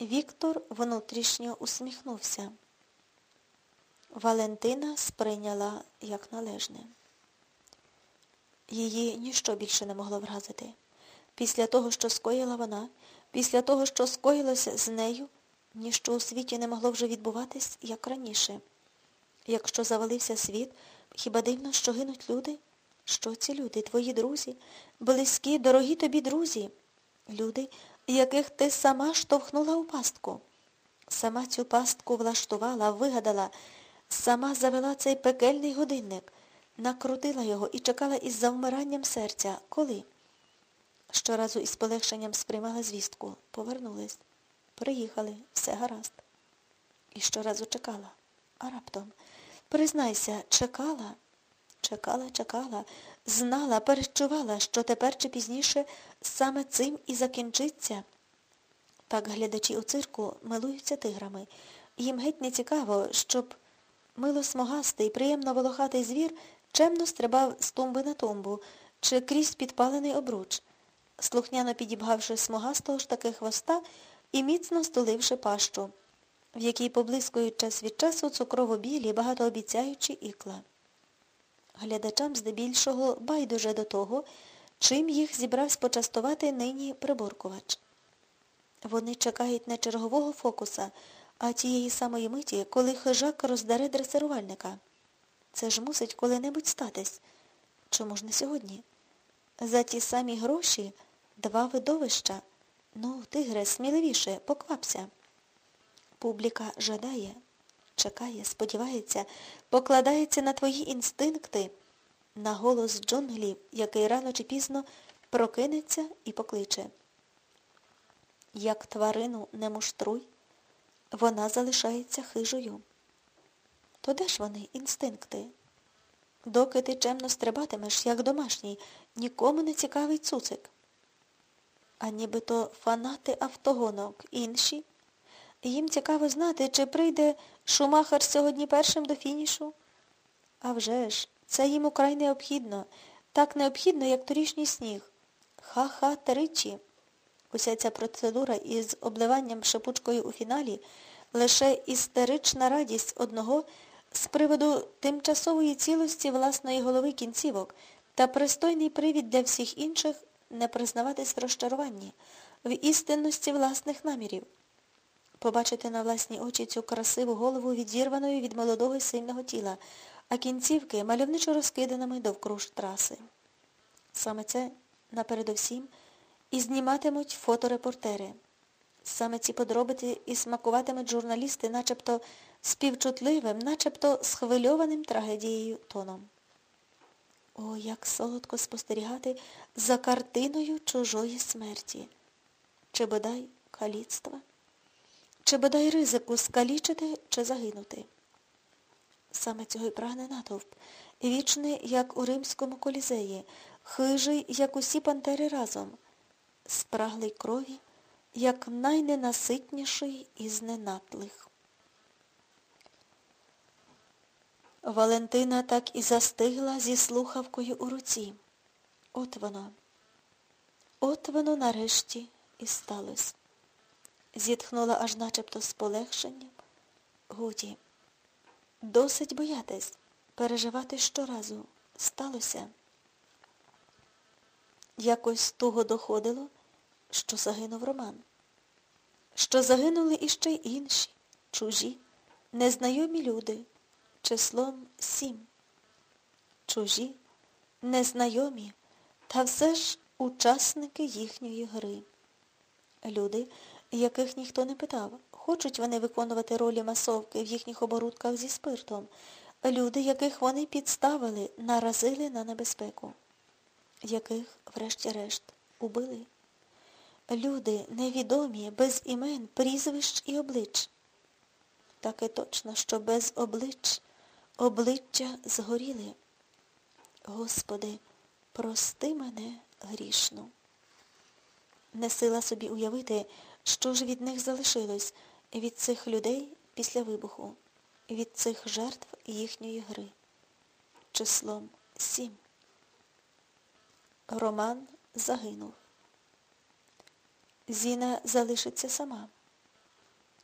Віктор внутрішньо усміхнувся. Валентина сприйняла як належне. Її ніщо більше не могло вразити. Після того, що скоїла вона, після того, що скоїлося з нею, ніщо у світі не могло вже відбуватись, як раніше. Якщо завалився світ, хіба дивно, що гинуть люди? Що ці люди, твої друзі, близькі, дорогі тобі друзі, люди, яких ти сама штовхнула у пастку. Сама цю пастку влаштувала, вигадала, сама завела цей пекельний годинник, накрутила його і чекала із завмиранням серця. Коли? Щоразу із полегшенням сприймала звістку. Повернулись. Приїхали, все гаразд. І щоразу чекала. А раптом, признайся, чекала, чекала, чекала, знала, перечувала, що тепер чи пізніше саме цим і закінчиться. Так глядачі у цирку милуються тиграми. Їм геть не цікаво, щоб милосмогастий, приємно волохатий звір чемно стрибав з тумби на тумбу чи крізь підпалений обруч, слухняно підібгавши смугастого ж таки хвоста і міцно стуливши пащу, в якій поблискують час від часу цукрово-білі, багатообіцяючі ікла. Глядачам здебільшого байдуже до того, чим їх зібрався почастувати нині приборкувач. Вони чекають не чергового фокуса, а тієї самої миті, коли хижак роздаре дресирувальника. Це ж мусить коли-небудь статись. Чому ж не сьогодні? За ті самі гроші два видовища. Ну, тигре, сміливіше, поквапся. Публіка жадає, чекає, сподівається, покладається на твої інстинкти, на голос джунглів, який рано чи пізно прокинеться і покличе. Як тварину не муштруй, вона залишається хижою. То де ж вони, інстинкти? Доки ти чемно стрибатимеш, як домашній, нікому не цікавий цуцик. А нібито фанати автогонок інші. Їм цікаво знати, чи прийде Шумахар сьогодні першим до фінішу. А вже ж, це їм украй необхідно, так необхідно, як торішній сніг. Ха-ха тричі. Уся ця процедура із обливанням шипучкою у фіналі лише істерична радість одного з приводу тимчасової цілості власної голови кінцівок та пристойний привід для всіх інших не признаватись в розчаруванні, в істинності власних намірів. Побачити на власні очі цю красиву голову відірваною від молодого і сильного тіла, а кінцівки мальовничо розкиданими довкруж траси. Саме це, напередовсім, і зніматимуть фоторепортери. Саме ці подробиці і смакуватимуть журналісти начебто співчутливим, начебто схвильованим трагедією тоном. О, як солодко спостерігати за картиною чужої смерті, чи бодай каліцтва, чи бодай ризику скалічити чи загинути. Саме цього й прагне натовп, вічний, як у римському колізеї, хижий, як усі пантери разом, спраглий крові, як найненаситніший із ненатлих. Валентина так і застигла зі слухавкою у руці. От воно. От воно нарешті і сталося. Зітхнула аж начебто з полегшенням. Годі, досить боятись, переживати щоразу. Сталося. Якось туго доходило, що загинув Роман. Що загинули іще й інші, чужі, незнайомі люди числом сім. Чужі, незнайомі, та все ж учасники їхньої гри. Люди, яких ніхто не питав, хочуть вони виконувати ролі масовки в їхніх оборудках зі спиртом. Люди, яких вони підставили, наразили на небезпеку, яких, врешті-решт, убили. Люди невідомі, без імен, прізвищ і облич. Таке точно, що без облич обличчя згоріли. Господи, прости мене грішну. Не сила собі уявити, що ж від них залишилось, від цих людей після вибуху, від цих жертв їхньої гри. Числом сім. Роман загинув. Зіна залишиться сама.